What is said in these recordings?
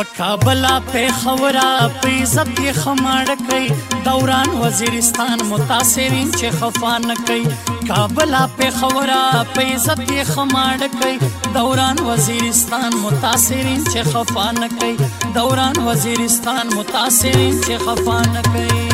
و کابل پیښور په عزت یې خماړ کړی دوران وزیرستان متاثرین چې خفا نه کوي کابل پیښور په عزت یې خماړ کړی دوران وزیرستان متاثرین چې خفا نه کوي دوران وزیرستان متاثرین چې خفا نه کوي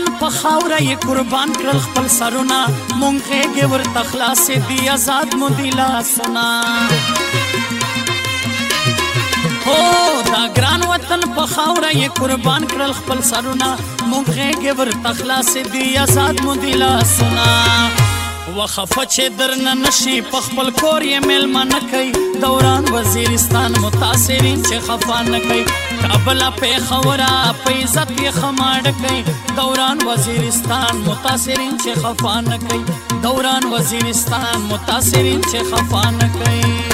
وطن په خاوره یې قربان کړل خپل سرونه مونږ غېږې ورته خلاصې دي آزاد مو دي لاسونه هو دا ګران وطن په خاوره یې قربان کړل خپل سرونه مونږ غېږې ورته خلاصې دي آزاد مو دي لاسونه وخفه چې درنه نشي په خپل کور یې میلمانه کوي دوران وزیرستان متاثرین چې خفه نه کوي کابل پیښوره په عزت یې خماړه کوي دوران وزیرستان متاثرین چې خفه نه کوي دوران وزیرستان متاثرین چې خفه نه کوي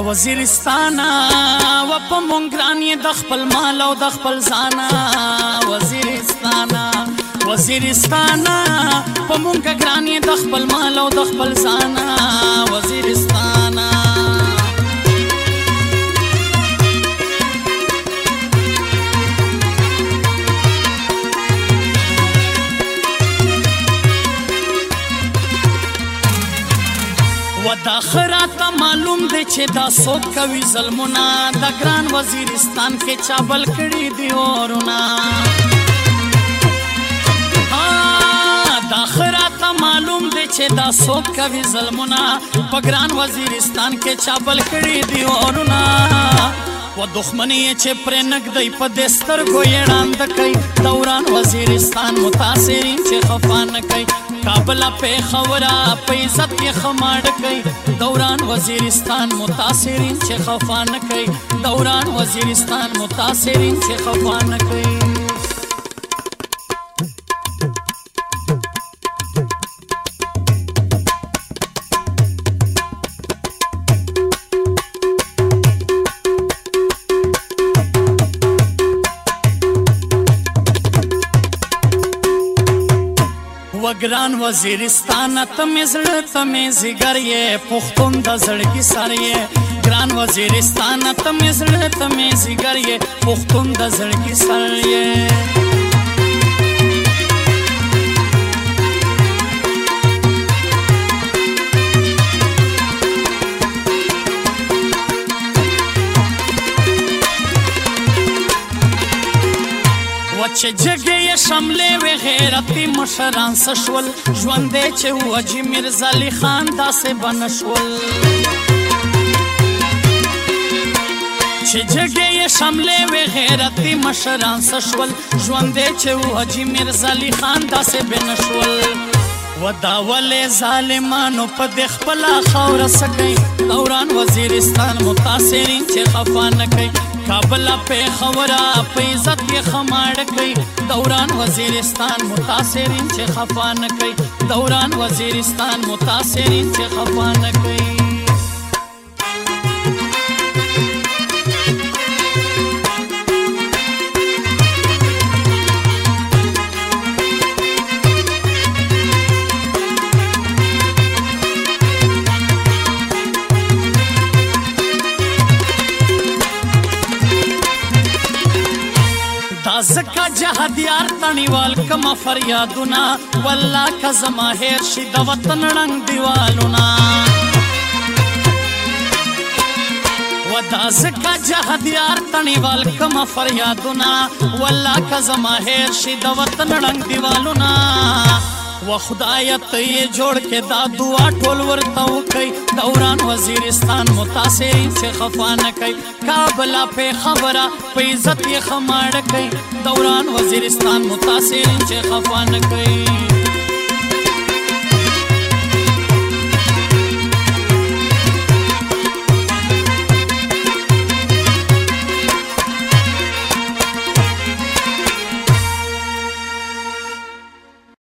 د وزیرستانه و په مونږ ګرانې د خپل مال او د خپل ځانه وزیرستانه وزیرستانه په مونږ ګرانې د خپل مال او د خپل ځانه دا خراته معلوم دی چې دا څوک کوي ظلمونه د ګران وزیرستان کې چابل کړي دی اورونه دا خراته معلوم دی چې دا څوک کوي ظلمونه په ګران وزیرستان کې چابل کړي دی اورونه و دښمنۍ چې پر نګدې په دستر ګوې راند کوي دوران وزیرستان متاثرین چې خفان کوي کابل په خورا په عزت کې خماړ کوي دوران وزیرستان متاثرین چې خفان کوي دوران وزیرستان متاثرین چې خفان کوي گران وزیرستان تم زړه تم زیګر یې پختون د زړګي سر یې گران وزیرستان تم زړه تم زیګر یې پختون د زړګي سر یې چې جګې شملې و غیرتي مشران سشول ژوندې چې وجی مرزا علی خان داسې بنشول چې جګې شملې و غیرتي مشران سشول ژوندې چې وجی مرزا علی خان داسې بنشول وداولې ظالمانو په د خپل خاور سکي دوران وزیرستان متاثرین چې خفانه کوي کابل په خورا په عزت کې خماړ کړي دوران وزیرستان متاثرین چې خفان کړي دوران وزیرستان متاثرین چې خفان کړي زکا جهادیار تنیوال کما فریادونا والله که زما هیر شي د وطن رنگ دیوالونا ودا زکا جهادیار تنیوال کما فریادونا والله که زما هیر شي د وطن رنگ دیوالونا و خدای ته جوړ کې دا دعا ټول ورته وکي دوران وزیرستان متاثر چې خفانه کوي کابل په خبره په عزت یې خماړ کوي دوران وزیرستان متاثر چې خفانه کوي